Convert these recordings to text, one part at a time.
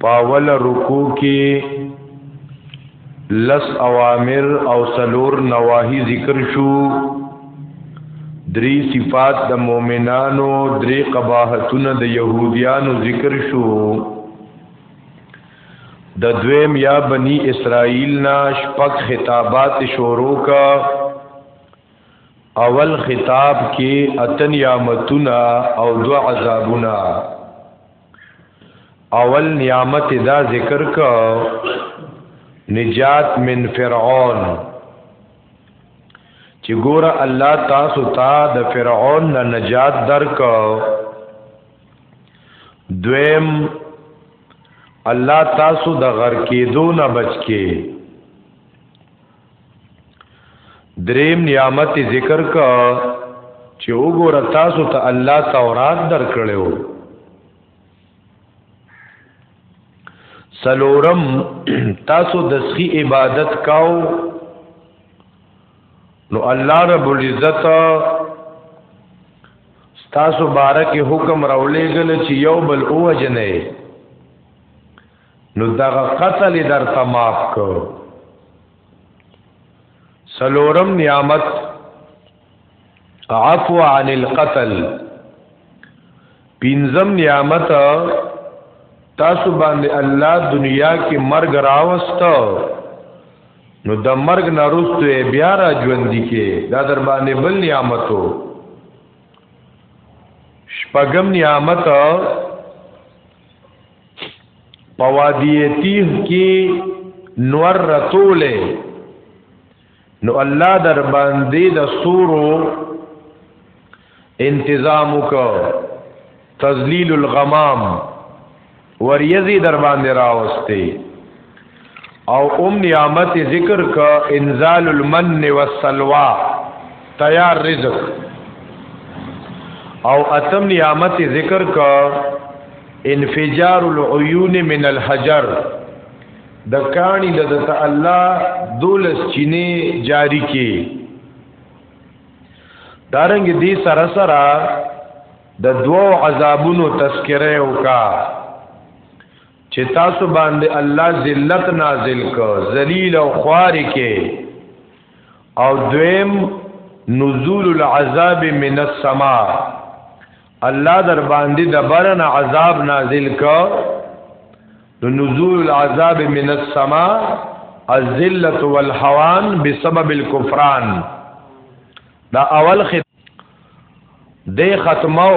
پاول رکو کې لس اوامر او سلور نواهی ذکر شو دری صفات د مؤمنانو دری قباحتونه د يهوديانو ذکر شو د دویم یا بنی اسرائیل نا شپک خطابات شروع کا اول خطاب کې اتن یا متنا او دو عذابنا اول نعمت دا ذکر کا نجات من فرعون چې ګوره الله تاسو ته تا د فرعون نه نجات درک دویم الله تاسو د غر کېدو نه بچ کې دریم نعمت ذکر کا چې وګوره تاسو ته الله تورات درکړو سلورم تاسو د سخی عبادت کاو نو الله رب العزت تاسو بارکه حکم راولېګل چې یو بل اوجنې نو دغه قتل درته معاف کو سلورم نعمت عفو عن القتل پینزم نعمت تاسو باندې الله دنیا کې مرګ راوست نو د مرګ نه روسته بیا را ژوند کې دا در باندې بل نعمتو شپږم نعمت پوادی تیه کی نور رتوله نو الله در باندې د سورو انتظام وکړ تذلیل الغمام وریزی در باندې راوسته او ام نعمت ذکر کا انزال المن والسلوى تیار رزق او اتم نعمت ذکر کا انفجار العيون من الحجر د کانی د دت الله دولس چینه جاری کی دارنګ دی سره سره د دوو عذابونو تذکره وکا چې تاسو باندې الله ذلت نازل کو ذلیل او خوار کې او دویم نزول العذاب من السما الله در باندې د برن عذاب نازل کو د نزول العذاب من السما الذلت والحوان بسبب الكفران دا اول خط د ختمو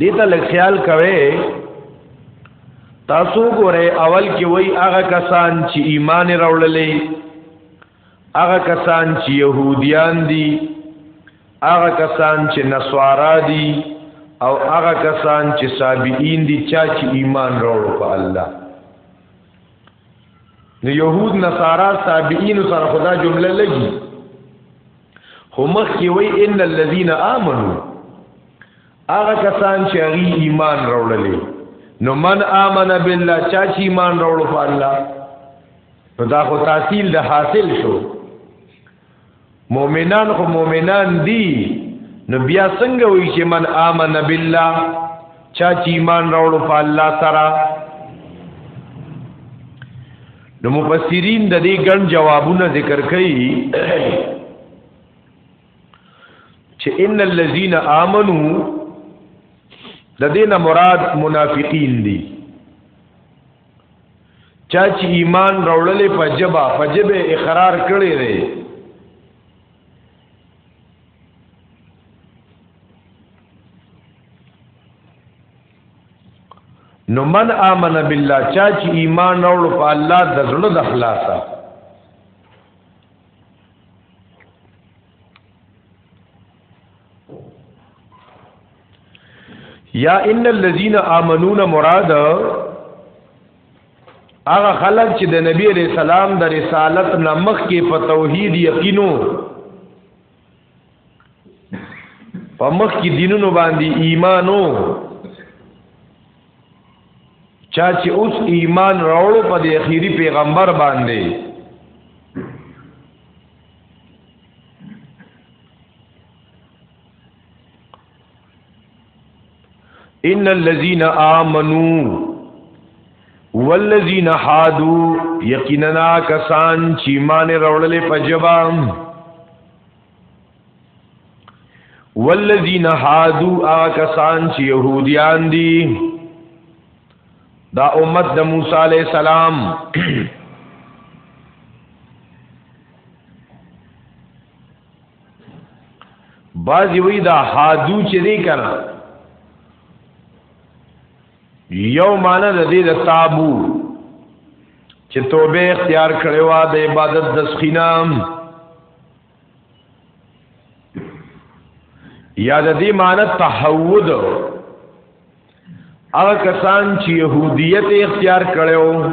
دې ته لږ خیال کوئ تاسو ګوره اول کې وای هغه کسان چې ایمان راوړلې هغه کسان چې يهوديان دي هغه کسان چې نصارا دي او هغه کسان چې سابعین دي چا چې ایمان راوړو په الله نو يهود نصارا سابعین سره خدا جمله لګي خو مخکې وای ان الذين امنوا هغه کسان چې هغه ایمان راوړلې نو من امن بالله چا چې ایمان راوړ په الله نو دا خو تحصیل د حاصل شو مؤمنان خو مؤمنان دي نو بیا څنګه وایي چې من امن بالله چا چې ایمان راوړ په الله سره نو مفسرین د دې ګڼ جوابونه ذکر کوي چې ان الذين امنوا د دې نه مراد منافقین دي چا چې ایمان راوړلې په جبا په جبه اقرار کړی دی نو من امن بالله چا چې ایمان راوړ په الله د زړه د خلاصه یا ان الذين امنون مراد هغه خلک چې د نبی رسول الله د رسالت نامخ کې په توحید یقینو په مخ کې دینونو باندې ایمانو چا چې اوس ایمان راوړو په دې اخیری پیغمبر باندې ان الذين امنوا والذین حادو یقینا کسان چې مان راوړلې په جواب والذین حادو آ کسان چې يهوديان دي دا امت د موسی عليه السلام بعضی وی دا حادو چې دی کنه یو معنی د دې د تابو چې توبه اختیار کړي وا د عبادت د سخینام یا د دې معنی تحود هغه کسان چې يهودیت اختیار کړو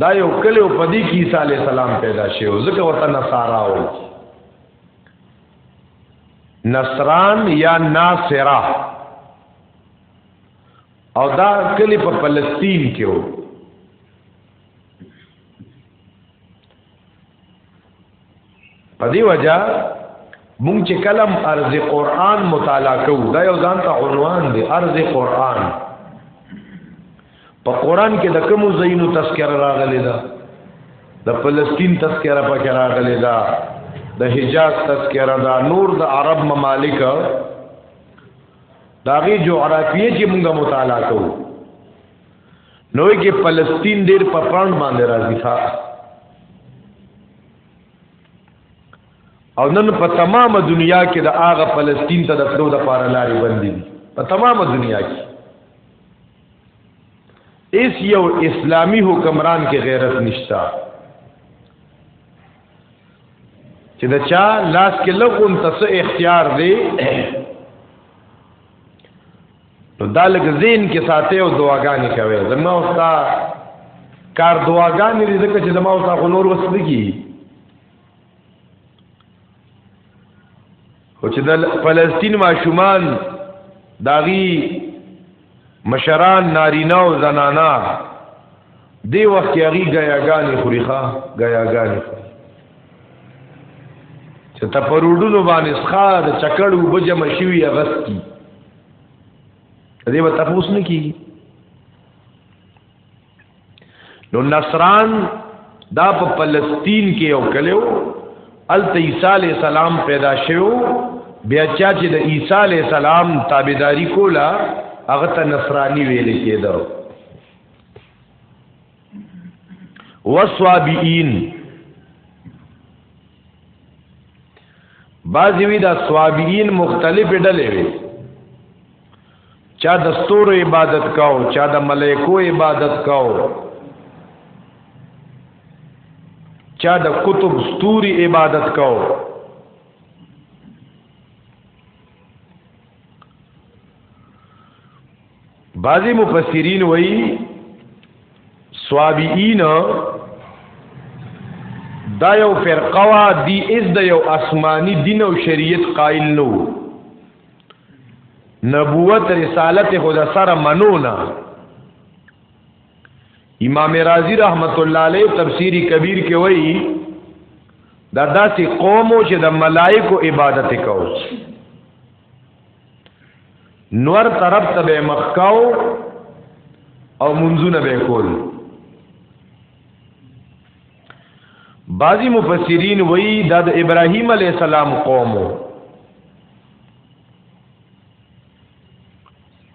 دا یو کلی او پدی کی عیسی علی السلام پیدا شي او ځکه ورته نصارا و نصران یا ناصرا او دا کلی په فلسطین کې و په دې وجہ مونږ چې کلم ارز قران مطالعه کوو دا یو ځان ته عنوان دی ارز قران په قران کې د کوم زینو تذکرہ راغلی دا د فلسطین تذکرہ پکې راغلی دا د حجاز تذکرہ دا نور د عرب ممالک داغي جغرافیه چې مونږه مطالعه کوو نو کې فلسطین ډیر په پړن باندې راځي ښا او نن په تمامه دنیا کې د هغه فلسطین ته د تلو د پاره لارې بندې دي په تمامه دنیا کې اس یو اسلامی حکمران کې غیرت نشتا چې دا چا لاس کې لغون تاسو اختیار دی نو دا لږ زین کې ساتي او دعاګانې کوي زما او تا کار دعاګانې دې ځکه چې زما او تا نور وسدګي او چې د فلسطین ماشومان داغي مشران نارینه او زنانا دی وخت کې هغه غیاګانې خوري ښا غیاګانې چې تپروډونو باندې ښا د چکړو بجمه شوی اغست کی دې به تاسو نه کیږي نو نصران دا په فلسطین کې یو کلیو الته عیسی علی السلام پیدا شو بیا چا چې د عیسی علی السلام تابعداري کوله هغه ته نصرانی ویل کېده وصابئین بعضی وی دا صوابین مختلف ډلې وی چا د ستورو عبادت کاو چا د ملائکو عبادت کاو چا د کتب ستوري عبادت کاو بعضی مفسرین وایي سوابیین دا یو فرقه وا دی از د یو آسمانی دین او شریعت قائل نو نبوت رسالت خدا سره منونه امام رازی رحمت الله علیه تفسیری کبیر کې وایي دا داسې قوم چې د ملائکو عبادت کو نور طرف ته به مخکاو او منځونه به کول بعضی مفسرین وایي دا د ابراهیم علی السلام قومو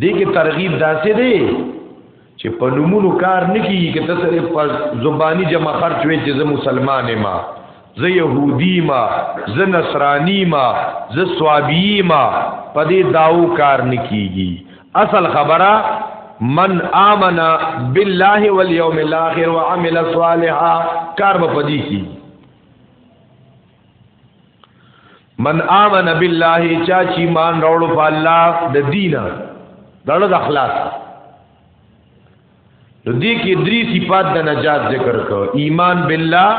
دې کې ترغیب داسې دی چې په نمونو کار نکي کې ته سره په زبانی جمع خرچ وې چې زه مسلمان ما زه يهودي ما زه نصراني ما زه سوابي ما په دې داو کار نکيږي اصل خبره من آمن بالله واليوم الاخر وعمل صالحا کار به پدی کی من آمن بالله چا چی مان راوړو په الله د دینه دړه د اخلاص نو دې کې درې صفات د نجات ذکر کو ایمان بالله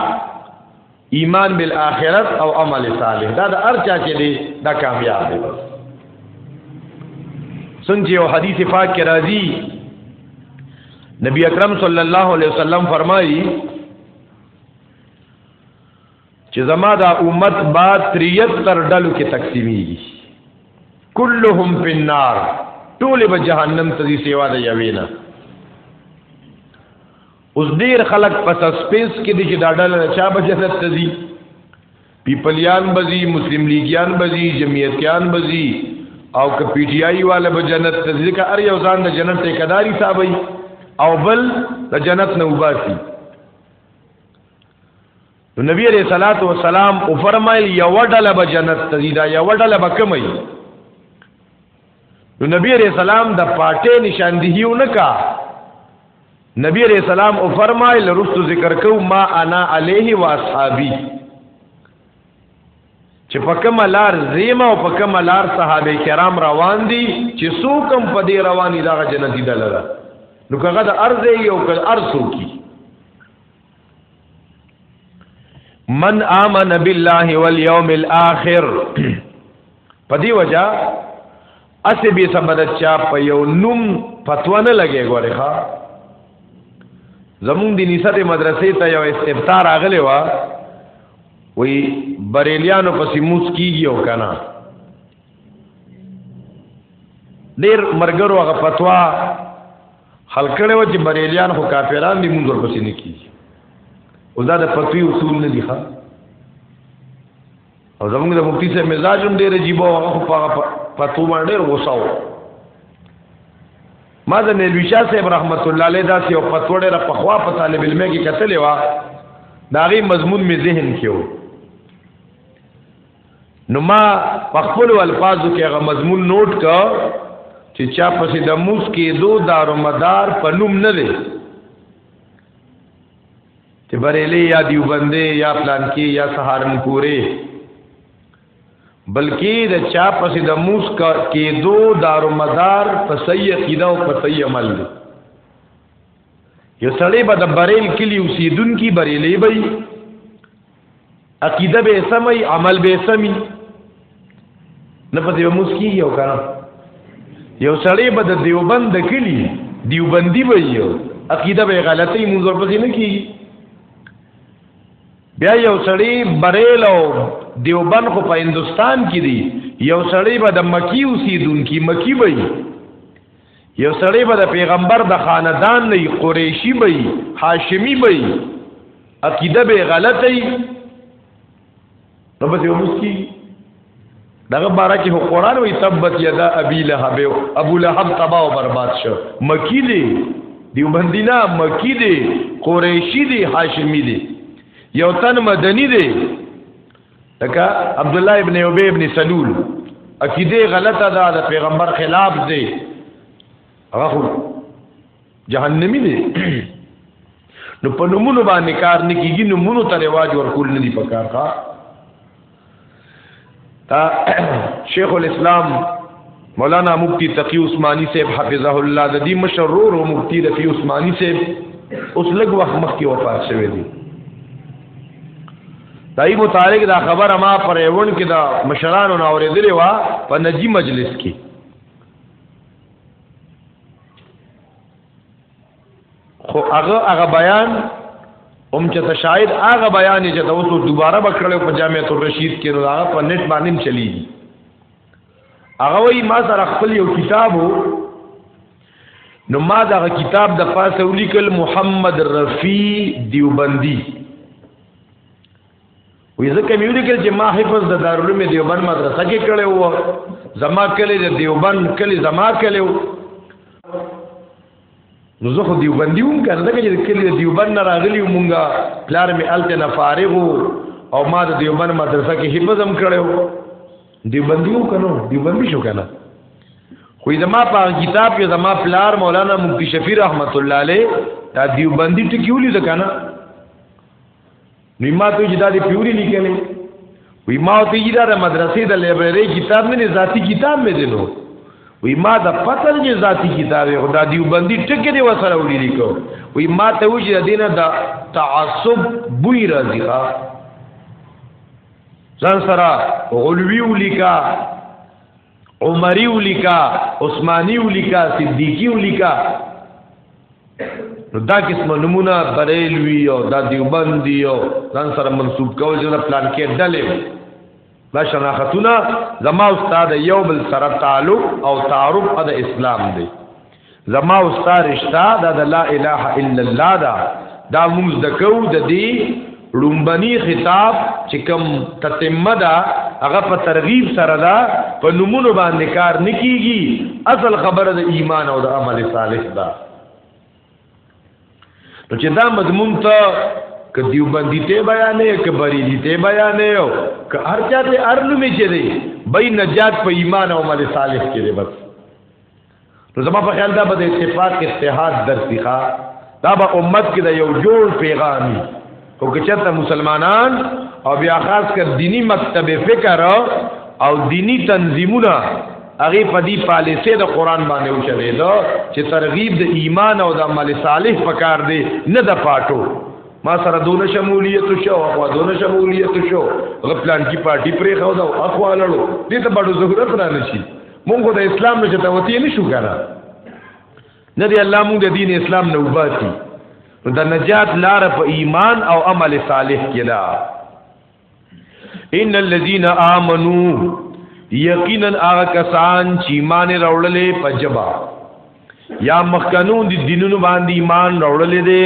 ایمان بالآخرت او عمل صالح دا د ارچا چې دی دا کامیاب دی بس څنګه یو حدیث پاک کې راځي نبی اکرم صلی الله علیه وسلم فرمایي چې زما دا امت با 73 ډلو کې تقسیمیږي كلهم في النار ټول به جهنم ته دي سیوا د یوینا اوس ډیر خلک په سسپنس کې دي چې دا ډله چا به جنت ته دي پیپلیان بزی مسلم لیگیان بزی جمعیتیان بزی او که پی ټی آی والا به جنت ته ځکه ار یو ځان د جنت ته کداري صاحب او بل د جنت نه وباسي نو نبی علیہ الصلات والسلام او فرمایل یو ډله به جنت ته ځي دا یو ډله به کمي نو نبی علیہ السلام د پاټې نشاندهیو نکا نبی علیہ السلام او فرمایل رستو ذکر کو ما انا علیه و اصحابی چې په کوم لار زیما او په کوم لار صحابه کرام روان دي چې څوک هم په دې رواني دا جنتی دلره نو کغه د ارزه یو کل ارسو کی من آمن بالله واليوم الاخر په دی وجہ اسی به سبد چا په یو نوم فتوا نه لګي غوړي ښا زمون د نسات مدرسې ته یو استفتار اغلی و وی بریلیانو پسې موس کیږي او کنه ډیر مرګرو هغه فتوا حل کړي و چې بریلیان خو کافران دي موږ ورپسې نه کیږي او دا د فتوی اصول نه دي ښا او زموږ د مفتی سره مزاج هم ډیر عجیب او هغه په فتوا باندې ډیر غوسه و ما د نیلوی شاه صاحب رحمت الله علیه دا سی او فتوا ډیر په خوا په طالب علم کې کتلې و دا غي مضمون می ذهن کې و نو ما په خپل الفاظو کې هغه مضمون نوٹ کا چې چا پسې د موس کې دو دارو مدار په نوم نه دی چې بریلې یا دیوبندې یا پلان کې یا سهارنپورې بلکې د چا پسې د موس کې دو دارو مدار په صحیح عقیده او په صحیح عمل دی یو سړی به د بریل کلی اوسیدونکو بریلې به عقیده به سمي عمل به سمي نه پته به مسکی یو کنه یو سړی به د دیوبند کلی دیوبندی به یو عقیده به غلطی مونږ ورپسې نه کیږي بیا یو سړی بریل او دیوبند خو په هندستان کې دی یو سړی به د مکی اوسیدونکي مکی به یو سړی به د پیغمبر د خاندان نه قریشی به هاشمی به عقیده به غلطه نو بس یو مسکی دغه بارا کې هو قران وی تبت یدا ابي لهب ابو لهب تباہ او برباد شو مکی دی دیوبندی نه مکی دی قریشی دی هاشمی دی یو تن مدنی دی لکه عبد الله ابن ابي ابن سلول عقیده غلطه ده د پیغمبر خلاف دی هغه جهنمی دی نو په نمونه باندې کار نه کیږي نمونه ته رواج ورکول نه دی پکار ښا شیخ الاسلام مولانا مفتی تقی عثماني صاحب حفظه الله د دې مشرور او مفتی رفیع عثماني صاحب اوس لږ وخت مخکې وفات شوی دی دای متعلق دا خبره ما پر ایون کې دا مشرانو نه اورېدلې و په نجی مجلس کې خو هغه هغه بیان هم چې ته شاید هغه بیان چې ته اوس دوباره بکړلې په جامعۃ الرشید کې نو هغه په نت باندې چلیږي هغه وی ما سره خپل یو کتاب نو ما دا کتاب د پاسه ولیکل محمد رفیع دیوبندی وی ځکه مې ولیکل چې ما حفظ د دارالعلوم دیوبند مدرسه کې کړی و زما کلی د دیوبند کلی زما کلی و نو زه خو دیوبندی وم کنه دغه چې کلی دیوبند نه راغلی مونږه پلار می الته نه فارغ او ما د دیوبند مدرسه کې حفظ هم کړو دیوبندی وم کنه دیوبندی شو کنه خو زما په کتاب کې زما پلار مولانا مفتی شفیع رحمت الله علیه دا دیوبندی ټکی ولې ده کنه نو ما ته جدا دی پیوري لیکنه وی ما ته جدا د مدرسې د لایبرری کتاب نه ذاتی کتاب مې دینو وی ما د پتل جې ذاتی کتاب یو د دیوبندی ټکی دی وسره ولې لیکو وی ما ته وجه دینه د تعصب بوی راځي ها ځان سره غلوی ولیکا عمری ولیکا عثماني ولیکا صدیقی ولیکا نو دا قسم نمونه بریلوی او دا دیوبندی او ځان سره منسوب کول چې پلان کې ډلې دا شناختونه زما استاد یو بل سره تعلق او تعارف د اسلام دی زما او ستا رشتہ دا د لا اله الا الله دا دا موږ د کو د دې لومبني خطاب چې کوم تتمه دا هغه په ترغیب سره دا په نمونه باندې کار نکېږي اصل خبره د ایمان او د عمل صالح دا نو چې دا مضمون ته که دیوبندی ته بیانې که بریلی ته بیانې او که هر چا ته ارنو می چي دی بې نجات په ایمان او عمل صالح کې دی بس نو زما په خیال دا به د اتفاق اتحاد درسیخه دا به امت کې د یو جوړ پیغامي او که چېرته مسلمانان او بیا خاص کر دینی مکتب فکر او دینی تنظیمونه هغه په دې پالیسې د قران باندې وچلې دا چې ترغیب د ایمان او د عمل صالح پکار دی نه د پاتو ما سره دونه شمولیت شو او دونه شمولیت شو غپلان کی پارٹی پرې خو دا اخوالړو دې ته بڑو ضرورت را نشي مونږ د اسلام نه چتاوتی نه شو کنه نه دی الله مونږ د دین اسلام نه وباسي د نجات لار په ایمان او عمل صالح کې ده ان الذين امنوا یقینا هغه کسان چې ایمان راوړلې په جبا یا مخکنون دي دینونو باندې ایمان راوړلې دي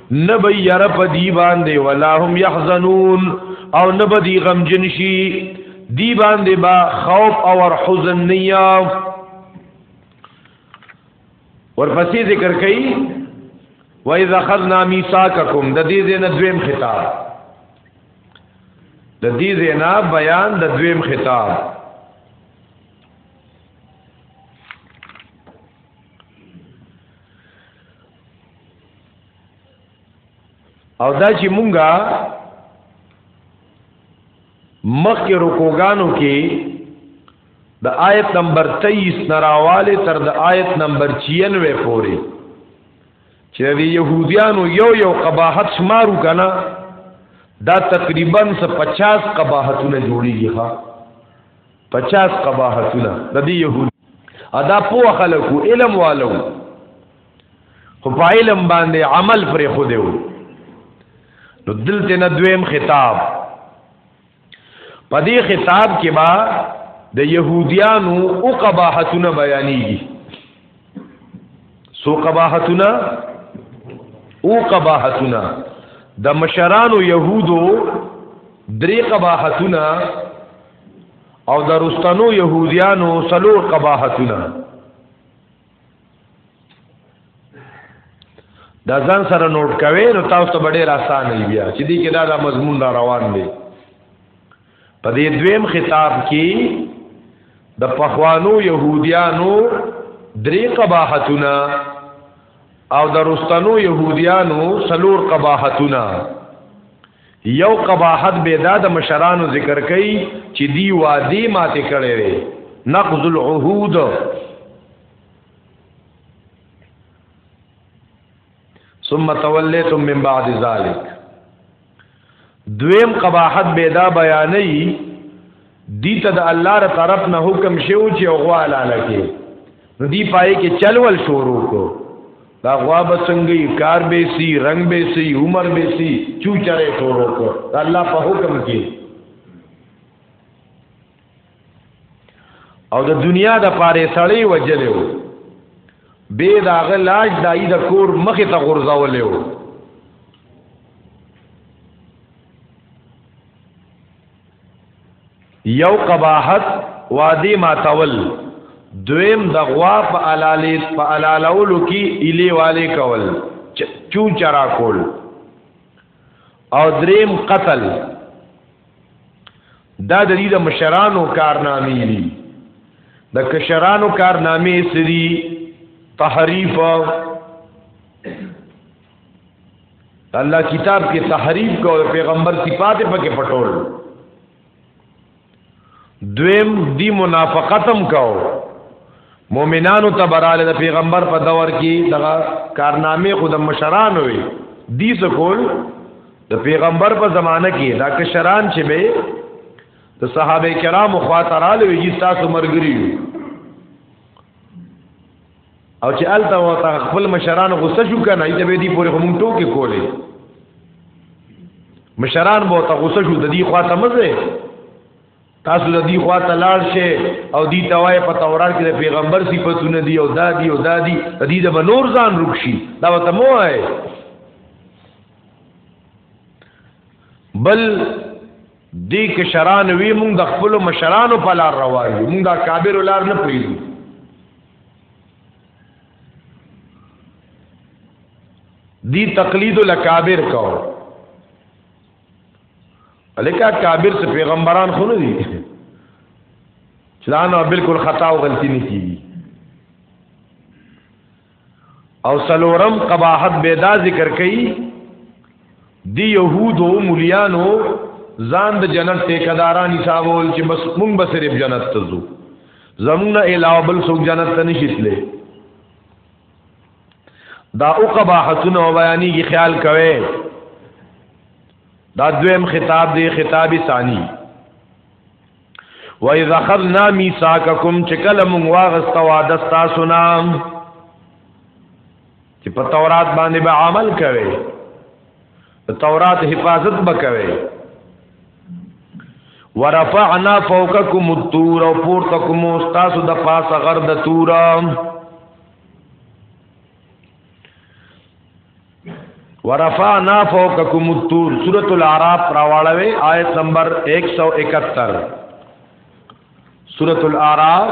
نبی یره په دی باندې ولا هم يحزنون او نبی دی غم جنشي دی باندې با خوف او حزن نیا ورپسې ذکر کړي وَإِذَا خَذْنَا مِيثَاقَكُمْ د دې زنه دویم خطاب د دې زنه بیان د دویم خطاب او دا چې مونږه مخکې رکوګانو کې د آیت نمبر 23 نراواله تر د آیت نمبر 96 پورې چې د يهوديانو یو یو قباحت شمارو کنه دا تقریبا 50 قباحتونه جوړیږي ها 50 قباحتونه د دې يهود ادا په خلکو علم والو خو په علم باندې عمل پر خو دی نو دلته نه دویم خطاب په دې خطاب کې با د يهوديانو او قباحتونه بیانېږي سو قباحتونه او قباحتونه د مشرانو يهودو درې قباحتونه او د رستنو يهوديانو سلور قباحتونه دا ځان سره نوٹ کوي نو تاسو ته ډېر آسان وي بیا چې دې کې دا د مضمون را روان دی په دې دویم خطاب کې د پخوانو يهوديانو درې قباحتونه او د رستنو يهوديانو څلور قباحتونه یو قباحت به دا د مشرانو ذکر کوي چې دی وادي ماته کړي وي نقض العهود ثم تولیتم من بعد ذلك دویم قباحت به دا بیانې دی ته د الله تر طرف نه حکم شو چې غوا لاله کې نو دی پای کې چلول شروع کو دا غوا به څنګه کار به سي رنگ به سي عمر به سي چوچره شروع کو دا الله په حکم کې او د دنیا د پاره سړی وجلو به دا غلاج دای د کور مخ ته غرزولو یو قباحت وادي ماتول دویم د غوا په علالې په علالولو کې الی والے کول چون چرا کول او دریم قتل دا د دې د مشرانو کارنامې دي د کشرانو کارنامې سری تحریف الله کتاب کې تحریف کو پیغمبر صفات پکې پټول دویم دی منافقتم کو مؤمنانو تبراله د پیغمبر په دور کې دغه کارنامې خود مشران وي دی سکول د پیغمبر په زمانه کې دا کشران چې به د صحابه کرامو خاطراله وي چې تاسو مرګري او چې الته وتا خپل مشران غوسه شو کنه ایته به دي پورې هم ټوکې کولې مشران به تا غوسه شو د دې خواته مزه تاسو د دې خواته لاړ شئ او دې توای په تورات کې د پیغمبر صفاتونه دي او دادی او دادی د دې د بنور ځان رکشي دا وته مو آئے بل دې کشران وی مونږ د خپل مشرانو په لار روان یو مونږ د کابر لار نه پریږدو دی تقلید الاکابر کو الکا کابر سے پیغمبران خو نه دي چې دا نو بالکل خطا او غلطی نه کیږي او سلورم قباحت بیدا ذکر کړي دی يهودو مليانو ځان د جنت ټیکداران حسابول چې بس مونږ به صرف جنت ته ځو زمونږ نه علاوه بل څوک جنت ته نشي تللی دا او قباحتونه او بیانېږي خیال کوي دا دویم خطاب دی خطاب ثانی وَإِذَا خَذْنَا مِيثَاقَكُمْ چکل مونږ واغستا وعده تاسو نام چې په تورات باندې به عمل کوي د تورات حفاظت به کوي ورفعنا فوقكم الطور او پورته کوم استاد د پاسه غر د تور ورفعنا فوقكم الطور سوره الاعراف راوړوي آیت نمبر 171 سوره الاعراف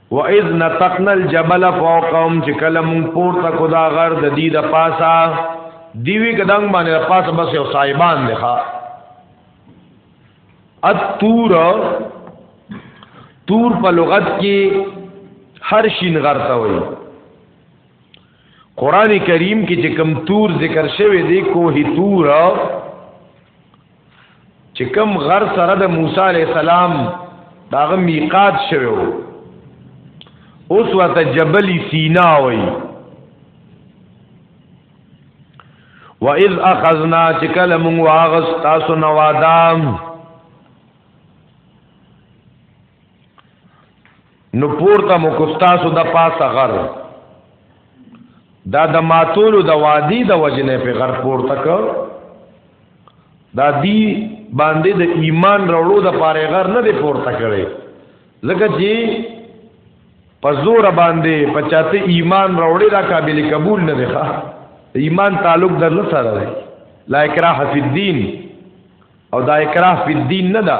واذ نتقنا الجبل فوقهم چې کله مونږ پورته کو دا غر د دې د پاسا دیوی کدنګ باندې د پاسا بس یو صاحبان دی ښا التور تور په لغت کې هر شین غر ته وایي قران کریم کې چې کم تور ذکر شوی دی کوه تور چې کوم غر سره د موسی علی السلام داغه میقات شوو اوس وته جبل سینا وای واذ اخذنا چې کله مونږ واغس تاسو نو وادام نو پورته مو کوستاسو د پاسه غر دا د ماتولو د وادي د وجنه په غر پورته ک دا دی باندې د ایمان راوړو د پاره غر نه دی پورته کړي ځکه چې په زور باندې په چاته ایمان راوړي دا قابل قبول نه دی ښا ایمان تعلق در نه سره دی لا اکراه فی الدین او دا اکراه فی الدین نه ده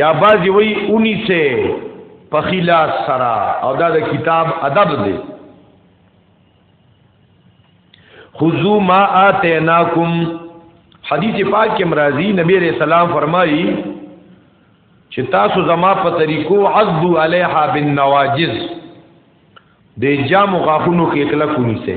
یا بازی وی اونی سے پخیلاس سرا او دا د کتاب ادب دی خذو ما آتیناکم حدیث پاک کې مرাজি نبی رسول الله فرمایي چې تاسو زما په طریقو عضو علیها بالنواجز د جام غاخونو کې کله کونی سه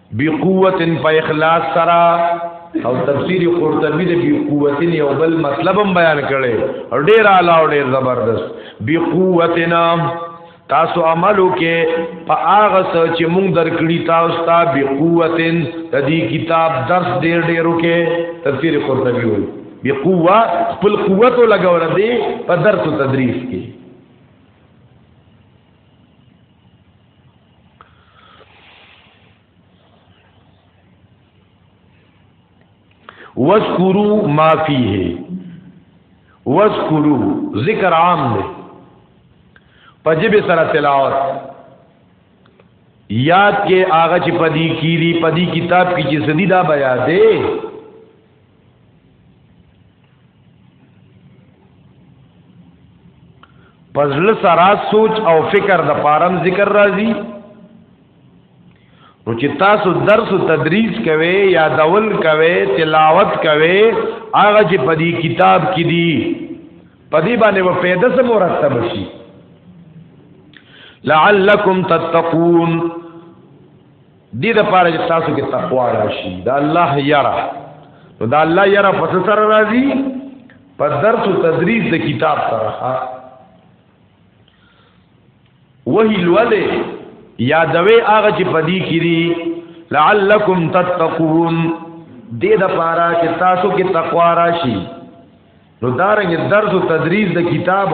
بقوت په اخلاص سره او تفسیر قرطبی د بقوت یو بل مطلب هم بیان کړي او ډیر اعلی او ډیر زبردست بقوتنا تاسو عملو کې په هغه څه چې مونږ درکړي تاسو ته بقوتن د دې کتاب درس ډیر ډیرو کې تفسیر قرطبی وایي بقوه خپل قوت لګور دی په درس او تدریس کې وذکرو ما فیه وذکرو ذکر عام دی پجب سره تلاوت یاد کې هغه چې پدی کیری پدی کتاب کې چې سدی دا بیا دی پزل سرا سوچ او فکر د پارم ذکر راځي نو چې تاسو درس او تدریس کوي یا دول کوي تلاوت کوي هغه چې په دې کتاب کې دي په دې باندې و پیدا سم مرتب شي لعلکم تتقون دې د پاره چې تاسو کې تقوا راشي دا الله یرا نو دا الله یرا پس سره راځي په درس او تدریس د کتاب سره وهی لوله یادوي هغه چې پدی کړي لعلکم تتقون دې د پاره چې تاسو کې تقوا راشي نو دارنګ درس او تدریس د کتاب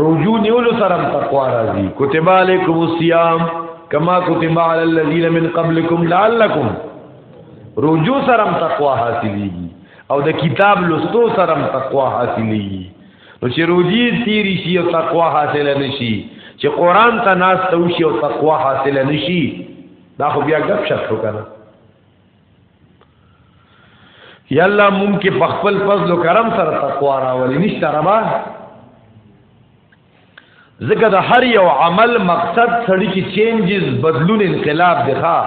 روجو نیولو سره تقوا راځي کتب علیکم الصیام کما کتب علی الذین من قبلکم لعلکم روجو سره تقوا حاصلېږي او د کتاب لوستو سره تقوا حاصلېږي نو چې روجي تیری شي او تقوا حاصل نشي چې قران ته ناس ته وشي او تقوا حاصل نشي دا خو بیا ګپ شپ وکړه یا الله مونږ کې په خپل فضل او کرم سره تقوا راولې نشته ربا ځکه د هر یو عمل مقصد سړی کې چینجز بدلون انقلاب دی ښا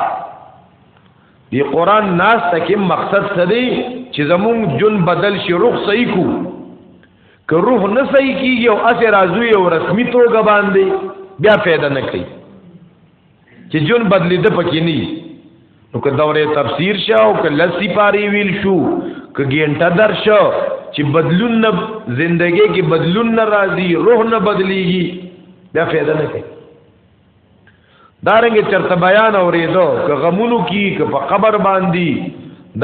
دی قران ناس تکي مقصد څه دی چې زمونږ جون بدل شي روح صحیح کو که روح نه صحیح کیږي او اثر ازوی او رسمي توګه باندې بیا پیدا نه کوي چې جون بدلی د پکې نه نو که دوره تفسیر شو او که لسی پاری ویل شو که ګینټه در شو چې بدلون نه زندګي کې بدلون نه راځي روح نه بدليږي دا فایده نه کوي دارنګ چرته بیان اوریدو که غمونو کی که په قبر باندې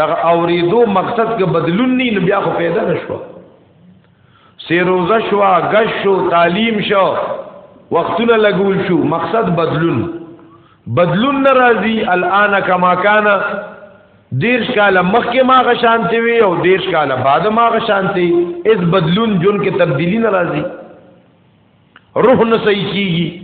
دغه اوریدو مقصد که بدلون نه بیا خو پیدا نشو سی روزه شو غش شو تعلیم شو وختونه لګول شو مقصد بدلون بدلون ناراضي الان کما کان دیرش کاله مخکې ما غشانتی وی او دیرش کاله بعد ما غشانتی اس بدلون جون کې تبدیلی ناراضي روح نه صحیح کیږي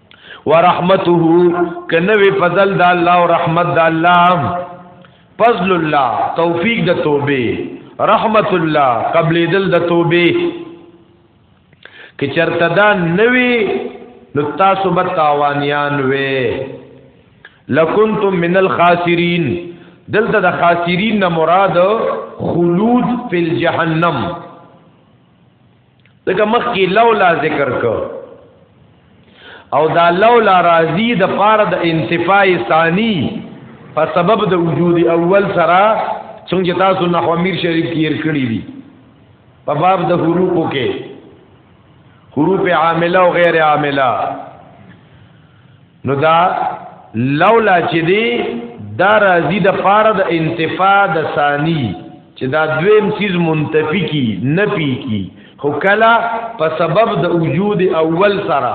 ورحمته کنوی فضل د الله او رحمت د الله فضل الله توفیق د توبه رحمت الله قبل دل د توبه کی چرته دا نوی نو تاسو به تاوانیان وې لکنتم من الخاسرین دلته د خاسرین نه مراد خلود فی الجحنم لکه مخکې لولا ذکر کو او دا لولا راضی د پاره د انتفاع ثانی په سبب د وجود اول سره څنګه تاسو نه امیر شریف کې ير کړی دي په باب د حروفو کې حروف عامله او غیر عامله نو دا لولا چې دی دا راضی د پاره د انتفاع د ثانی چې دا دویم چیز منتفی کی نه پی کی خو کلا په سبب د وجود اول سره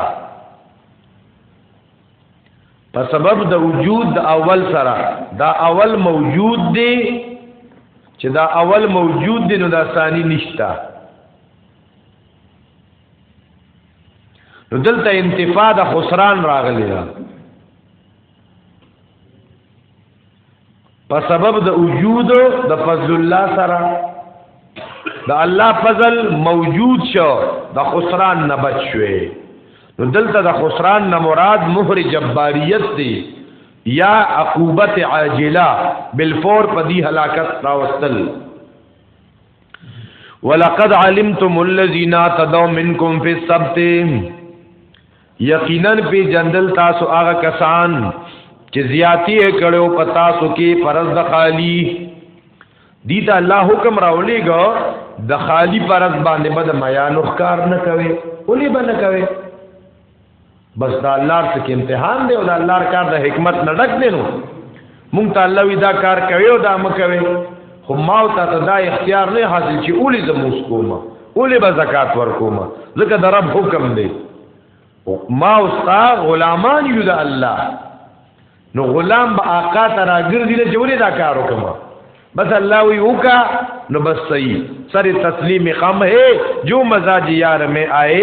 په سبب د وجود د اول سره دا اول موجود دی چې دا اول موجود دی نو دا ثانی نشته نو دلته انتفاع د خسران راغلی دا په سبب د وجود د فضل الله سره د الله فضل موجود شو د خسران نه بچ شوی نو دلته د خسران نه مراد مهر جباریت دی یا عقوبت عاجله بالفور په دی هلاکت راوستل ولقد علمتم الذين تدعوا منكم في السبت یقینا په جندل تاسو هغه کسان چې زیاتی کړو په تاسو کې فرض د خالی دي ته الله حکم راولېګو د خالی فرض باندې بد میانو ښکار نه کوي اولی به نه کوي بس دا الله څخه امتحان دی او دا الله کار د حکمت نه ډک دی نو مونږ ته الله وی دا کار کوي او دا مکوي خو ما او ته دا اختیار نه حاصل چې اولی زموس کوما اولی به زکات ورکوما ځکه د رب حکم دی ما او ستا غلامان یو د الله نو غلام به آقا ته راګرځي نه جوړي دا کار وکما بس الله وی وکا نو بس صحیح سر تسلیم خم ہے جو مزاج یار میں آئے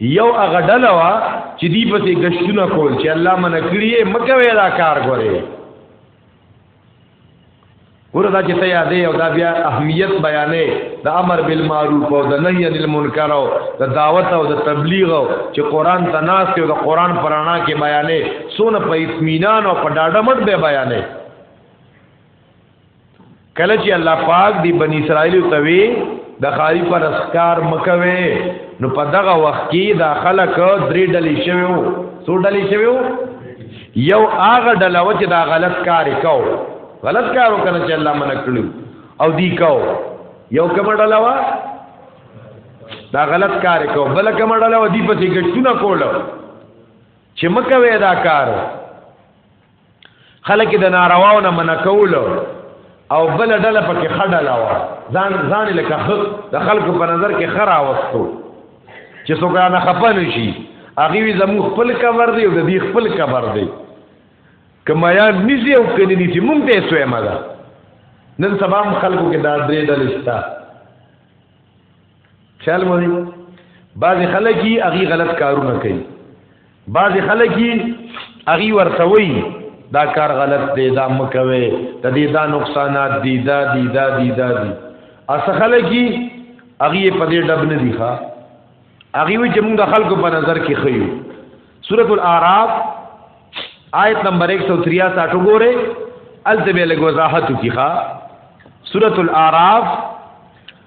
یو هغه ډله وا چې دی په دې غشتونه کول چې الله من کړی مکه ویلا کار غوري وردا چې ته یادې او دا بیا اهمیت بیانې د امر بالمعروف او د نهی عن المنکر او د دعوت او د تبلیغ او چې قران ته ناس او د قران پرانا کې بیانې سونه په اطمینان او په ډاډه مټ به بیانې کله چې الله پاک دی بنی اسرائیل ته وی د خاری پر اسکار مکوي نو په دغه وخت کې دا خلک درې ډلې شویو څو ډلې شویو یو هغه ډله و چې دا غلط کار کو غلط کار وکړ چې الله منع کړو او دی کو یو کوم ډله وا دا غلط کار کو بل کوم ډله و دی پسې ګټونه کول چې مکوي دا کار خلک د نارواو نه منکول او بل ډله پکې خډلا و ځان ځان لکه خ د خلکو په نظر کې خرا وستو چې څوک نه خپن شي هغه وی زمو خپل کبر دی او د دې خپل کبر دی کما یا نږدې او کړي دي چې مونږ ته سوې مده نن سبا خلکو کې دا درې ډلې شته خیال مو دی بعض خلک یې هغه غلط کارونه کوي بعض خلک یې هغه ورتوي دا کار غلط دی دا مکوي د دې دا نقصانات دي دا دي دا دي دا دي اس خلک یې هغه په دې ډب نه دی ښا هغه وی چې موږ د خلکو په نظر کې خيو سورۃ الاعراف آیت نمبر 163 وګوره الته به لګ وضاحت کیخه سورۃ الاعراف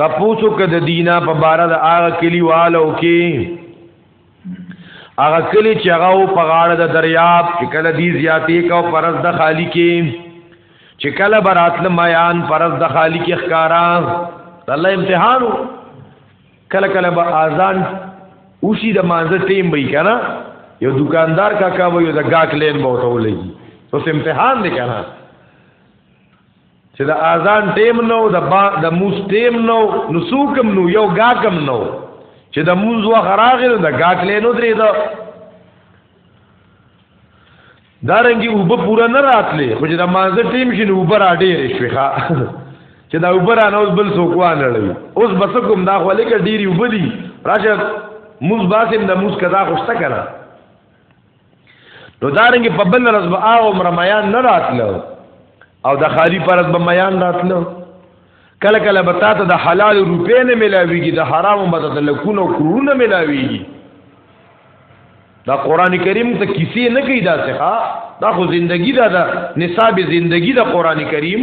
تپوسو که د دینا په باره د هغه کلیوالو کې هغه کلی چې هغه په غاړه د دریاب چې کله دی زیاتې کا او پرز د خالی کې چې کله براتل میان پرز د خالی کې ښکارا الله امتحانو کله کله به اذان اوشي د مانزه ټیم به کنه یو دکاندار کاکا به یو د گاک لین به وته ولګي اوس امتحان دی کنه چې د اذان ټیم نو د با د موس ټیم نو نو سوکم نو یو گاکم نو چې د مونږ وخت راغی نو د گاک لې نو درې دا دارنګي وب پورا نه راتلې خو چې د مانزه ټیم شي نو وب را ډېر شوي ښا چې دا وب را نه اوس بل څوک وانه لوي اوس بس کوم دا خو لکه ډېری وب دي راشه موس باسم د موس کدا خوشته کړه نو دارنګ په بل ورځ به هغه عمر میان نه راتلو او د خالی پر ورځ به میان راتلو کله کله به تاسو د حلال روپې نه ملاويږي د حرامو به د لکونو کرونه ملاويږي دا قران کریم ته کیسې نه کوي دا څه دا خو زندگی دا دا نصاب زندگی دا قران کریم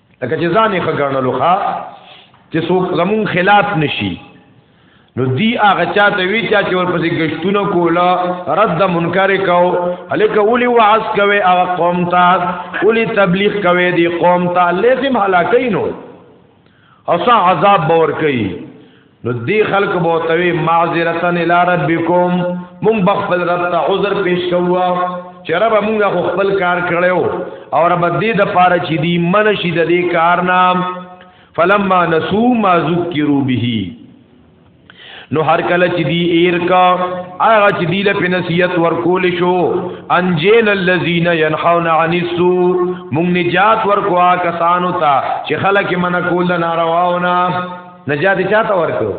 لکه چې ځان یې خګړنلو ښا چې څوک زمون خلاف نشي نو دی هغه چاته وی چا چې ورپسې گشتونه کولا رد منکر کو الکه ولي وعظ کوي هغه قوم ته ولي تبلیغ کوي دی قوم ته لازم هلاکینو او سا عذاب باور کوي نو دی خلق بوتوی معذرتن الى ربکم مون بخفل رب تا عذر پیش کوا چې رب مونږه خو خپل کار کړو او رب دې د پاره چې دی من شي د دې کار نام فلما نسو ما ذکروا به نو هر کله چې دی ایر کا هغه چې دی له نصیحت ورکول شو انجیل الذین ينحون عن السوء مونږ نجات ورکوا کسانو ته چې خلک منکول نارواونه نجات چاته ورکو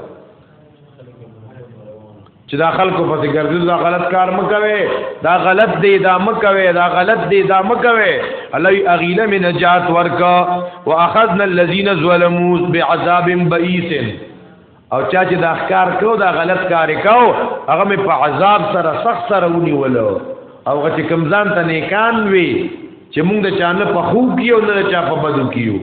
چې دا خلکو په ذکر دې دا غلط کار مکوي دا غلط دی دا مکوي دا غلط دی دا مکوي الله اغیله من نجات ورکا واخذنا الذين ظلموا بعذاب بئیس او چا چې دا ښکار کو دا غلط کار کو هغه مې په عذاب سره سخت سره ونیولو او هغه چې کمزان ته نیکان وي چې موږ د چانه په خوب کیو نه چا په بدو کیو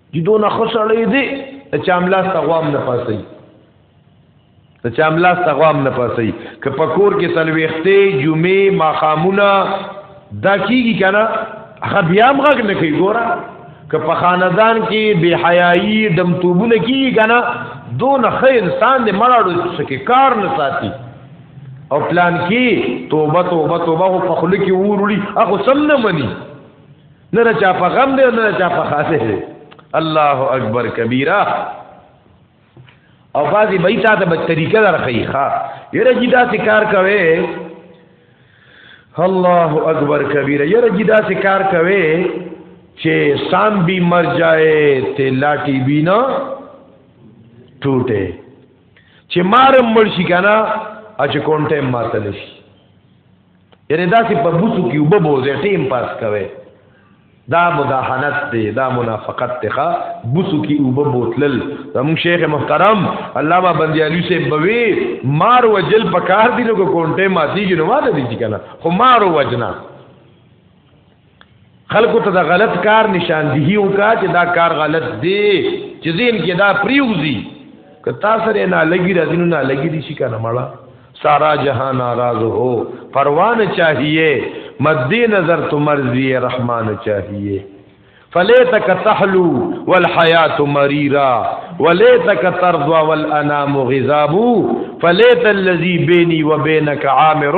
دی دونه خوشاله دی چې املاس تغوام نه پاسي چې املاس تغوام نه پاسي که پکور کې سلويختې جمعې ماخامونه دا کیږي کنه هغه بیا هم غږ نه کوي ګوره که په خاندان کې بے حیايي دم توبونه کیږي کنه دون خې انسان دې مړاړو سکه کار نه ساتي او پلان کې توبه توبه توبه په خله کې وروړي هغه سم نه مني نه را چا په غم دی نه چا په خاطر دی الله اکبر کبیره او بازی بای تا ته به طریقه درخی ښا یره جی دا کار کوي الله اکبر کبیره یره جی دا کار کوي چې سام بی مر جائے ته لاټی بینا ټوټه چې مارم مرشي کنه اچ کونټه ماته نشي یعنی دا چې په بوسو کې وب بوزه ټیم پاس کوي دا مداهنت دی دا منافقت دی ښا بوسو کې وب بوتلل زم شیخ محترم علامه بندي علي سے بوي مار وجل پکار دي نو کونټه ماتي جنو ما دي چې کنه خو مار وجنا خلکو ته د غلط کار نشاندهی وکا چې دا کار غلط دی چې زین کې دا پریوزی که تاسو سره نه لګی راځي نو نه لګی دي شي کنه مړه سارا جهان ناراض هو پروان چاهیے مد نظر تو مرضی رحمان چاہیے فلیتک تحلو والحیات مریرا ولیتک ترضا والانام غذابو فلیت الذی بینی و بینک عامر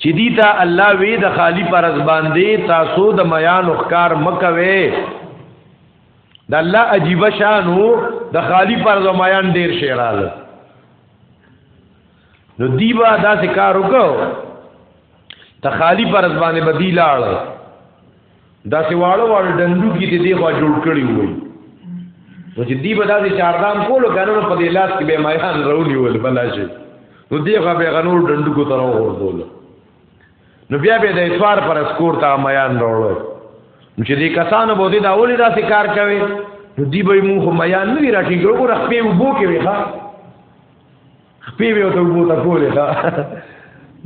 چې دی ته الله وی د خالی پرز باندې تاسو د میان اخکار مکوي د الله عجیب شانو د خالی پرز میان ډیر شیراله نو دی با داسې کار وکاو ته خالی پرز باندې بدی لاړ دا سی واړه واړه ډندو کې دې دیخوا جوړ کړی وي نو چې دی به داسې چاردام کولو کنه نو په دې لاس کې به مایان راونی ول بلا شي نو دیخوا به غنور ډندو کو تر ورغول نو بیا به د اتوار پر اسکور ته مایان راوړل نو چې دې کسانو بودی دا ولې داسې کار کوي نو دی به مونږ مایان نه راټینګو ګور خپل وبو کې وي ها خپې به ته وبو ته کولې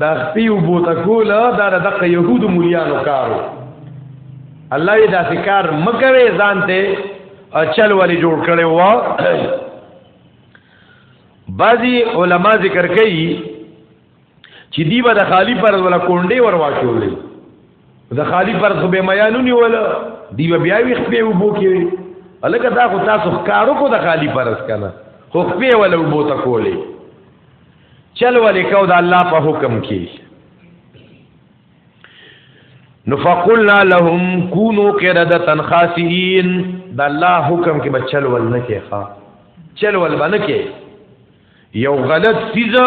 دا خپې وبو ته کوله دا د دقه يهودو مليانو کارو الله یې دا فکر مکوي ځان ته چل ولې جوړ کړي وا بعضي علما ذکر کوي چې دی به د خالی پر ولا کونډې ورواچولې د خالی پر خو به میانونی ولا دی بیا وی خپې وبو کې الګه دا خو تاسو ښکارو کو د خالی پرس کنه خو خپې ولا وبو ته کولې چل ولې کو د الله په حکم کې نفقلنا لهم كونوا قردة خاسئين دا الله حکم کې بچل ول نه کې ښا چل ول باندې کې یو غلط سیزه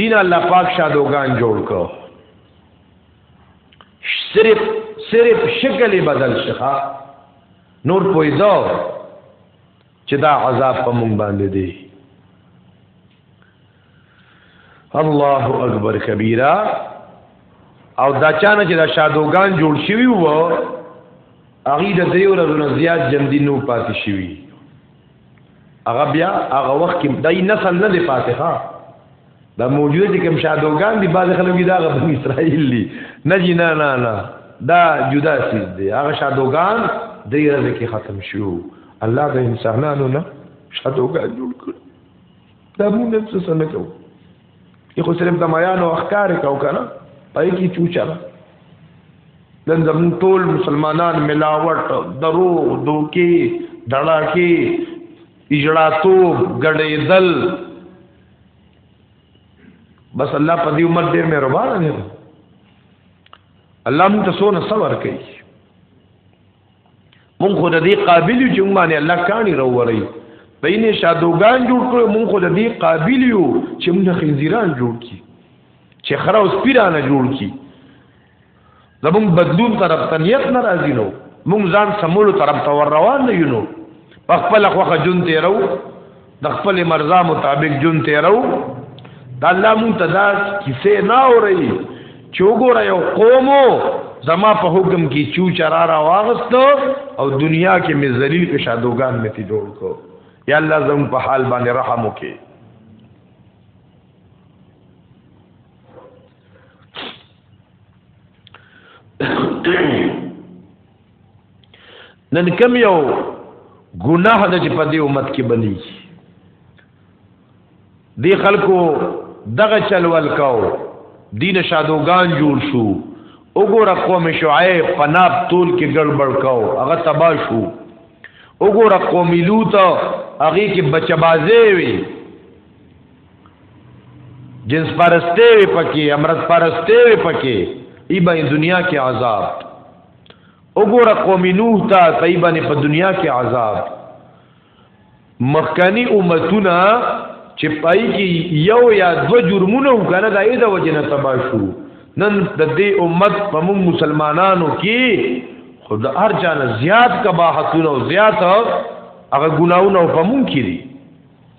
دین الله پاک شادوغان جوړ کو صرف صرف شکل بدل شخه نور پویدو چې دا عذاب په مونږ باندې دی الله اکبر کبیره او دا چانه چې دا شادوغان جوړ شوی وو هغه د دریو ورځې زیات جندینو پاتې شوی هغه بیا هغه وخت کې دای نسل نه دی پاتې ها دا موجوده چې کوم شادوغان دی باز خلک دا غو بنی اسرائیل دی نه جی نه نه نه دا جدا سیز دی هغه شادوغان دې ورځ کې ختم شو الله د انسانانو نه شادوغان جوړ کړ دا موږ څه سره کوو کې خو صرف د میانو اخکار کو کنه پای کې چوچا نن زمون ټول مسلمانان ملاوت درو دوکي دړاکی اجړاتو ګډېدل بس الله په دې امت ډېر مهربان دی الله موږ ته سونه صبر کوي مونږ خو د دې قابل یو چې مونږ باندې الله کانی راوړي دینه شادوغان جوړ کړو مونږ خو د دې قابل یو چې مونږ خنزیران جوړ کی چې خره اوس پیرانه جوړ کی زمونږ بدلون طرف ته نیت ناراضی نو مونږ ځان سمولو طرف ته ور روان نه یو نو په خپل خوخه جون تیرو د خپل مرزا مطابق جون تیرو دا الله مون تدا کیسه نه اوري چوغور یو قومو زما په حکم کې چو چرارا واغستو او دنیا کې مې ذلیل کې شادوغان مې تی جوړ کو یا الله زم په حال باندې رحم وکي Thank you. نن کم یو ګناه د چې په دې امت کې بني دی خلکو دغه چلول کاو دین شادوغان جوړ شو وګوره قوم شعیب پناب تول کې ګړبړ کاو هغه تبا شو وګوره قوم لوط هغه کې بچبازې وي جنس پرسته وي پکې امرت پرسته وي پکې ای به دنیا کې عذاب وګوره قوم نوح ته طيبانه په دنیا کې عذاب مخکنی امتونه چې پای کې یو یا دو جرمونه وکړه دا یې د وجنه تبا شو نن د دې امت په موږ مسلمانانو کې خود هر جان زیات کباحتونه او زیات هغه ګناونه په موږ کې دي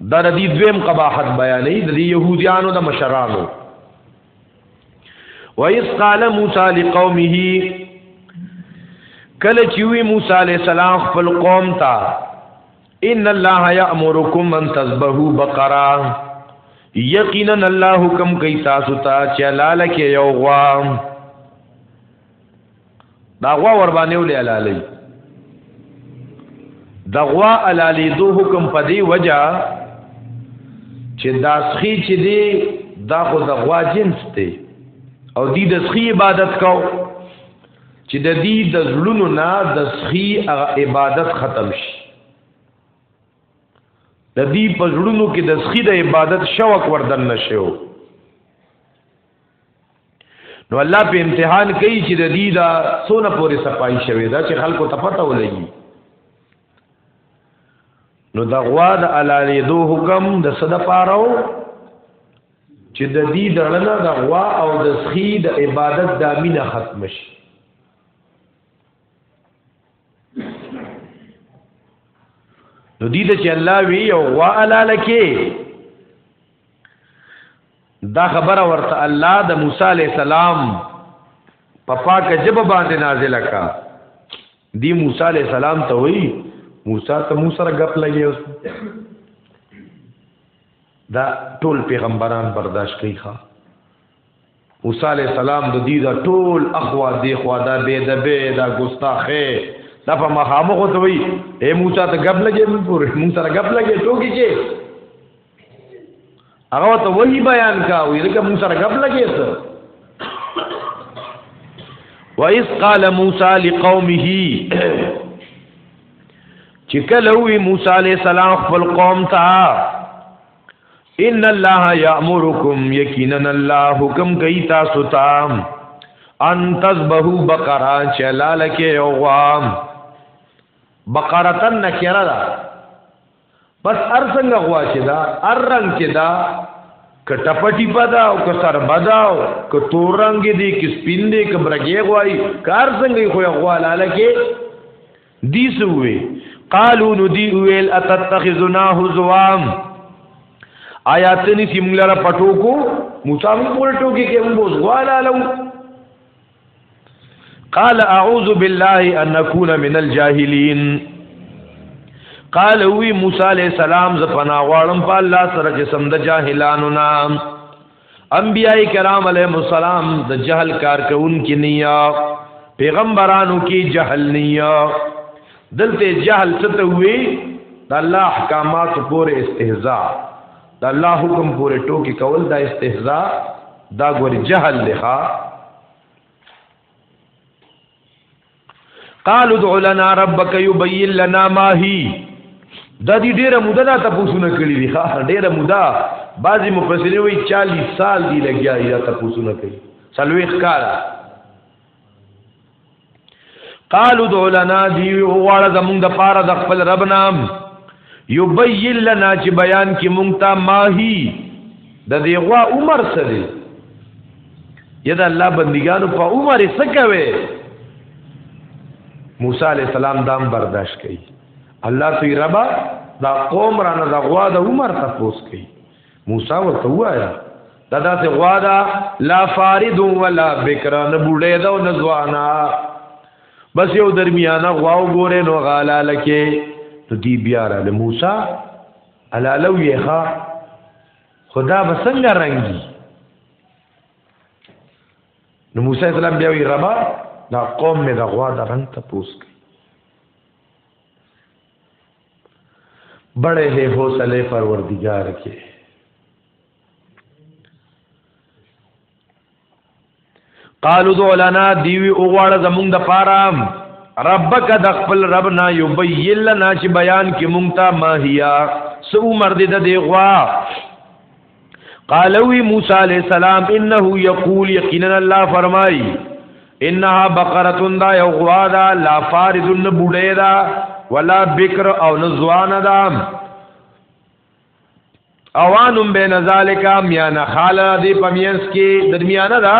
دا د دې دویم قباحت بیانې د يهوديانو د مشرانو وَإِذْ قَالَ مُوسَى لِقَوْمِهِ کله چې وی موسی علی السلام خپل قوم ته ان الله یامرکم ان تذبحوا بقره یقینا الله حکم کوي تاسو ته چې لاله کې یو غوا دا غوا ور باندې ولې علالي دا غوا علالي دو حکم په دی وجہ چې دا سخی چې دی دا خو د غوا جنس دی او دی د سخی عبادت کو چې د دې د زړونو نه د سخی عبادت ختم شي د دې په زړونو کې د سخی د عبادت شوق وردن نشو نو الله په امتحان کوي چې د دې دا سونه پورې صفائی شوي دا چې خلکو ته پته ولګي نو د غوا د علالې دو حکم د صد پارو چې د دې دړنه د غوا او د سخی د عبادت د امینه ختم شي نو دې ته چې الله وی او غوا علاله کې دا خبره ورته الله د موسی علی السلام په پاک جبه باندې نازل کا دی موسی علی السلام ته وی موسی ته موسی سره غپ لګي اوس دا ټول پیغمبران برداشت کوي ښا موسی علی السلام د دې د ټول اخوا دی خوا دا بے دبه دا ګستاخه دا په مخامو خو ته وی اے موسی ته غب لګې پور موسی ته غب لګې ټوکی کې هغه ته وਹੀ بیان کا وی لکه موسی ته غب لګې ته وَإِذْ قَالَ مُوسَى لِقَوْمِهِ چې کله وی موسی علی السلام خپل قوم ته ان الله یامرکم یقینا الله حکم کوي تاسو ته ان تذبحو بقره چلال کې اوغام بقره تن نکره دا بس ار څنګه غوا چې دا ار رنگ چې دا ک ټپټی پدا او ک سر بداو ک تور رنگ دی ک سپین دی ک برګې غوای کار څنګه خو غوا لاله کې دی سووی قالو نو دی اویل اتتخذنا هزوام آیا تنی سی مونږ لره پټو کو موتا مونږ پټو کې کې مونږ بوز غوالا لو قال اعوذ بالله ان نكون من الجاهلين قال وی موسی علیہ السلام ز پناه غواړم په الله سره چې سم د جاهلانو نام انبیاء کرام علیهم السلام د جهل کار کوون کې نیا پیغمبرانو کې جهل نیا دلته جهل څه ته وی د الله احکامات پورې استهزاء د الله حکم پورې ټوکی کول دا استهزاء دا ګور جهل لخوا قال ادع لنا ربك يبين لنا ما هي دا دې ډیره مده دا تاسو نه کړی دی ښه ډیره مده بعضی مفسرین وی 40 سال دی لګیا یا تاسو نه کوي سلوي ښکارا قالوا ادع لنا دی وړه زمونږ د پاره د خپل رب نام یبین لنا چې بیان کې مونږ ته ماهی د دې غوا عمر څه دی یا د الله بندګانو په عمر یې څه کوي موسی علی السلام دام برداشت کړي الله سوی ربا دا قوم را نه د غوا د عمر تفوس کړي موسی ورته وایا دا داسې غوا دا لا فارد ولا بکرا نه بوډه دا نه ځوانا بس یو درمیانه غواو ګوره نو غالا لکه نو دی بیا را د موسی علالو یې ها خدا بسنګ رنگي نو موسی اسلام بیا وی ربا دا قوم می د غوا د رنگ ته پوس کی بڑے ہے حوصلے پروردگار کے قالو دو لنا دیوی اوغواړه زمونږ د پارام ربک د خپل رب نه یبین لنا چې بیان کې مونږ ته ما هيا سو عمر دې د دی غوا قالوی موسی علیہ السلام انه یقول یقینا الله فرمای انها بقره دا یو غوا دا لا فارذ النبوډه دا ولا بکر او نزوان دا اوانم بین ذالک میان خال دی پمینس کې درمیانه دا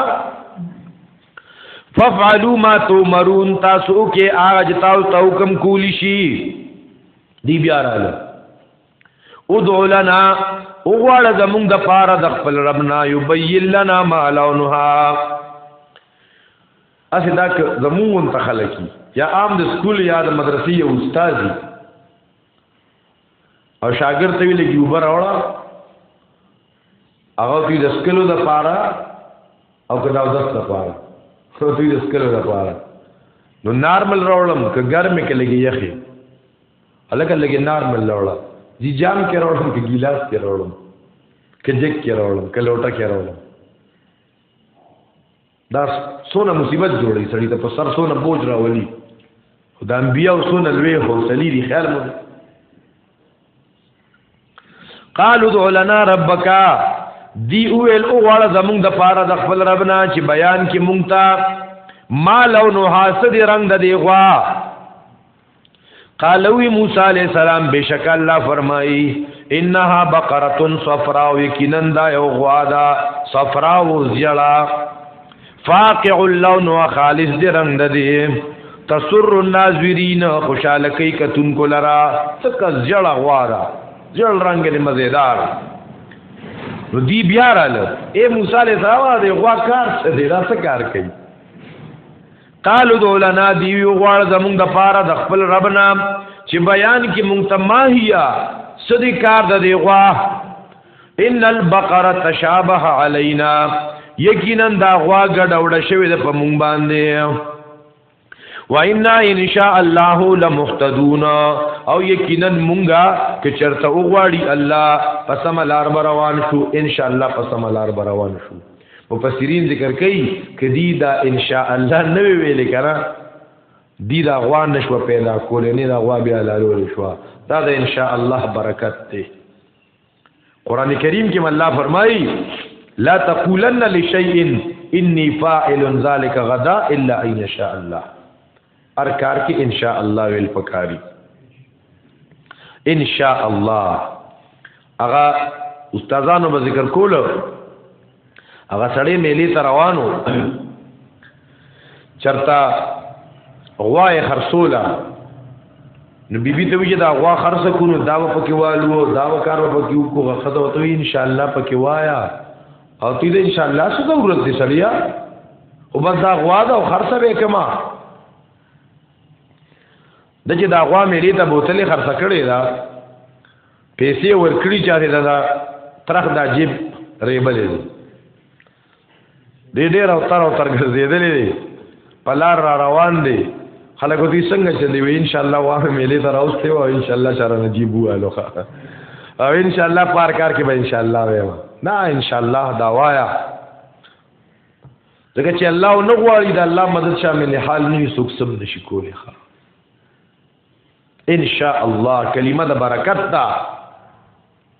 ففعلوا ما تؤمرون تاسو کې اج تاسو ته حکم کولی شي دی بیا رااله ادعو لنا اوغواړه زمونږ د پاره د خپل ربنا یبین لنا ما لونها اسه دا زمونږ ته خلکی یا عام د سکول یا د مدرسې استاد او شاګرد ته ویل چې وبر اوړه هغه دوی د سکلو د پاره او کدا د څه پاره څو دوی د سکلو د پاره نو نارمل راولم که ګرم کې لګي یخي الګ لګي نارمل راوړه جی جام کې راوړم که ګلاس کې راوړم که جګ کې راوړم که لوټه کې راوړم دا سونه مصیبت جوړي سړی ته په سر سونه بوج راولي دا انبیاء سونه لوی حوصله دي خیال مو قالو ادع لنا ربک دی اویل او غواړه زمونږ د پاره د خپل ربنا چې بیان کې مونږ ته ما لو نو حاسد رنگ د دی غوا قالوی موسی علیہ السلام بشک الله فرمای انها بقره صفراء یقینا دا یو غوادا صفراء و زیړا فاقع اللون و خالص دی رنگ دی تسر الناظرین خوشاله کوي کتون کو لرا تک زړه غوارا زړه رنگ دی مزیدار نو دی بیا رااله اے موسی علیہ السلام دی غوا کار څه دی را څه کار کوي قالو دولنا دیو غوار زمونږ د پاره د خپل رب نام چې بیان کې مونږ ته ماهیا سدي کار د دی غوا ان البقره تشابه علینا یقینا دا غوا ګډوډه شوی د پمون باندې و انا ان شاء الله لمحتدون او یقینا مونږه چې چرته وغواړي الله پسملار روان شو ان شاء الله پسملار روان شو مفسرین ذکر کوي کدی دا ان شاء الله نه ویل کړه دی دا غوا نشو پیدا کول نه دا غوا بیا لالول شو دا د ان شاء الله برکت دی قران کریم کې الله فرمایي لا تقولن لشیء انی فاعل ذلک غدا الا ان شاء الله هر کار کې ان شاء الله ویل پکاري ان شاء الله هغه استادانو به ذکر کول هغه سړی میلی ته روانو چرتا غوای خرصوله نو بیبي ته ویجه دا غوا خرصه کونو دا په کې والو دا وکړو په کې کو غخته وته ان شاء الله په کې وایا او تی دې ان شاء الله څه ضرورت دي سړیا او بس دا غوا دا خرڅه به کما د چې دا غوا مې ته بوتلې خرڅه کړې دا پیسې ورکړي چاره دا, دا ترخ دا جیب ریبلې دي دې ډېر او تر او تر ګرځېدلې دي پلار را روان دی خلک دوی څنګه چې دی ان شاء الله واه میلې ته راوستي او ان شاء الله شهر نجیب والو او ان شاء الله پار کار کې به ان شاء الله وایم نه ان شاء الله دا وایا ځکه چې الله نو غواړي دا الله مدد شامل حال نه سوک سم نشي کولی ښا ان شاء الله کلمه د برکت ده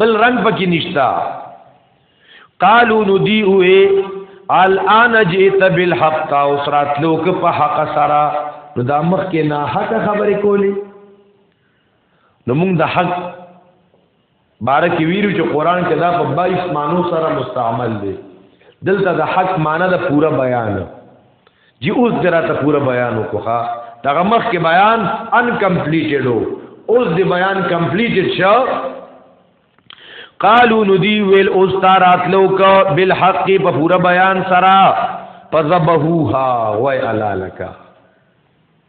بل رنگ پکې نشتا قالو ندی اوه الان جئت بالحق او سرات لوک په حق سرا نو دا مخ کې نه حق خبرې کولې نو موږ د حق بارک ویرو چې قران کې دا په 22 مانو سره مستعمل دی دلته د حق معنی د پورا بیان دی جی اوس درا ته پورا بیان وکړه دغه مخ کې بیان ان کمپلیټډ وو اوس دی بیان کمپلیټډ شو قالو ندی ویل اوس تارات لو کو بالحق په پورا بیان سرا فذبحوها وای علالکا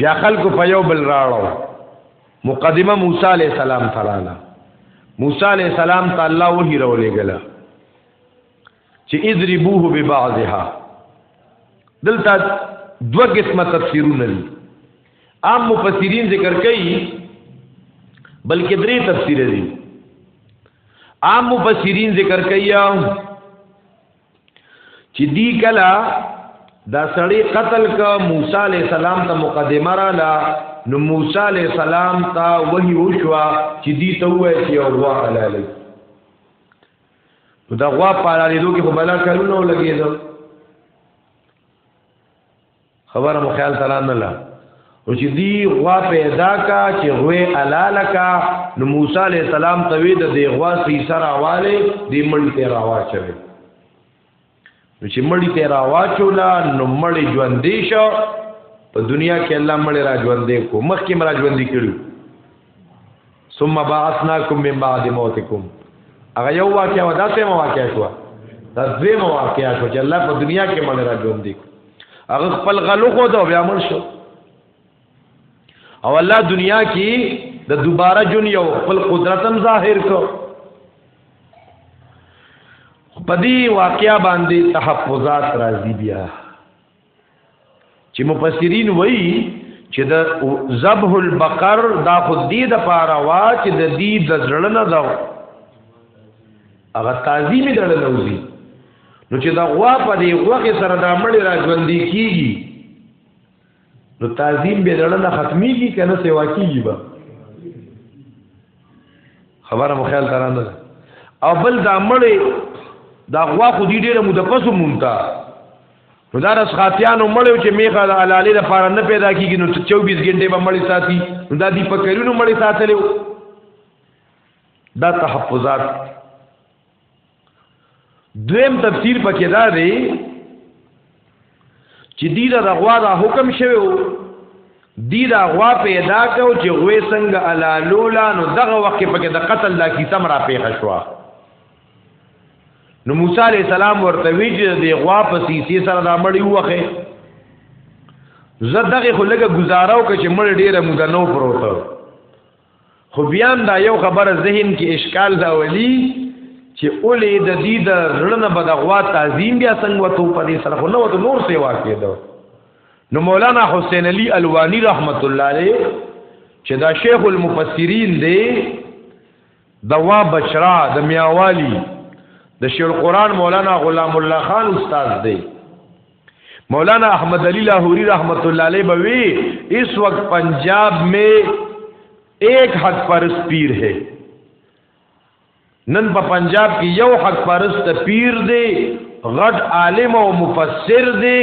بیا خلکو په یو بل راړو مقدمه موسی علی السلام تراله موسی علی السلام ته الله وحی راولې غلا چې اذربوه ببعضها دلته دوه قسمه تفسیرونه دي عام مفسرین ذکر کوي بلکې درې تفسیر دي عام مفسرین ذکر کوي چې دی کلا دا سړی قتل کا موسی علی السلام ته مقدمه را لا نو موسی علی السلام ته وਹੀ وشوا چې دی ته وای چې او غوا حلالي دا غوا پالالې دوه کې په بلا کارونه لګیدل خبره مو خیال تران نه لا او چې دی غوا پیدا کا چې غوې الاله کا نو موسی علی السلام ته وی د دی غوا سی سره والے دی مړی ته راوا چوي نو چې مړی ته راوا چولا نو مړی ژوند دی شو په دنیا کې الله مړی را ژوند دی کو مخکې مړی ژوند دی کړو ثم بعثناکم من بعد موتکم هغه یو واقعیا و دا سه مو واقعیا شو دا دوی مو واقعیا شو چې الله په دنیا کې مړ را ژوند دي هغه خپل غلو خو دا بیا مړ شو او الله دنیا کې د دوباره جون یو خپل قدرتم ظاهر کو پدی واقعیا باندې تحفظات راځي بیا چې مفسرین وایي چې د ذبح البقر دا خو دې د پاره وا چې د دې د ځړنه دا هغه تعظیم د لوزي نو چې دا غوا په دې غوخه سره دا مړ را ژوندې کیږي نو تعظیم به دړنه ختميږي کنه سیوا کیږي به خبره مو خیال ترانه او بل دا مړې دا غوا خو دې ډېره مدپسو مونږ ته نو دا رس خاطیانو مړیو چې میخه د حلالې لپاره نه پیدا کیږي نو 24 غنټه به مړی ساتي دا دی په کلونو مړی ساتلو دا تحفظات دویم تفسیر پکې دا دی چې دی دا غوا دا حکم شوی وو دی دا غوا پیدا کو چې غوې څنګه علالولا نو دغه وخت پکې د قتل لا کیسه مرا پیښ شوه نو موسی علی السلام ورته وی چې دی غوا په سیسی سره دا مړی وخه زه دغه خو لګه گزاراو که چې مړ ډیره موده نو پروته خو بیا دا یو خبره ذهن کې اشکال دا ولی چې اولې د دې د رړنه بد غوا تعظیم بیا څنګه وته په دې سره خو نو ته نور سی واقع ده نو مولانا حسین علی الوانی رحمت الله علیه چې دا شیخ المفسرین دی دوا بچرا د میاوالی د شیخ قران مولانا غلام الله خان استاد دی مولانا احمد علی لاہوری رحمت الله علیہ بوی اس وقت پنجاب میں ایک حق پرس پیر ہے نن په پنجاب کې یو حق پرست پیر دی غټ عالم او مفسر دی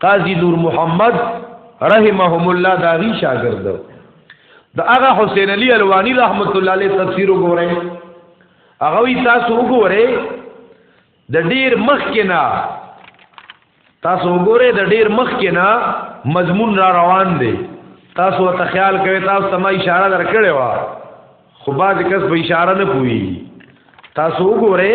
قاضی نور محمد رحمهم الله دا غي شاګرد دا هغه حسین علی الوانی رحمت الله علیه تفسیر وګورئ هغه وی تاسو وګورئ د ډیر مخ کې نه تاسو وګورئ د ډیر مخ کې نه مضمون را روان دی تاسو ته خیال کوي تاسو ته ما اشاره درکړې و خو باز کس په اشاره نه پوي تاسو وګورئ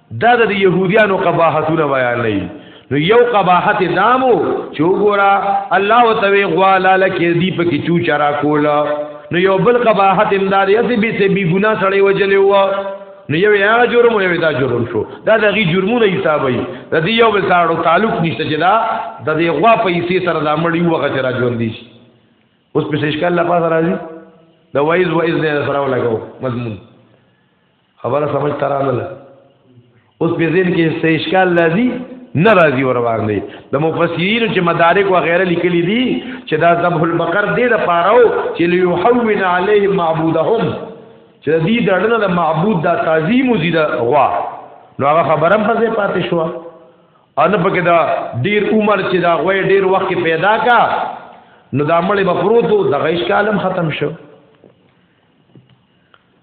دا د يهوديانو قباحتونه بیانوي نو یو قباحت دامو چې وګوره الله وتوي غوالا لکه دی په کې چوچرا کولا نو یو بل قباحت امداد یسي به سي بي ګنا سړی وجلې و نو یو هغه جرم یو دا جرم شو دا د غي جرمونه حسابي د دې یو بل سره تعلق نشته چې دا د دې غوا پیسې سره د مړی وغه چې را ژوند دي اوس په څه ښکار لا پاس راځي د وایز وایز نه سره ولګو مضمون خبره سمجھ ترانه لا اوس په ذهن کې څه اشکال لازم ناراضي ور باندې د مفسرین چې مدارک و غیره لیکلي دي چې دا ذبح البقر دې د پاره چې ليحول عليهم معبودهم چې دې دړنه د معبود دا تعظیم او زیاده غوا نو هغه خبرم په ځای پاتې شو ان پکې دا ډیر عمر چې دا غوې ډیر وخت پیدا کا نو دا مړې بفروتو د غیش کالم ختم شو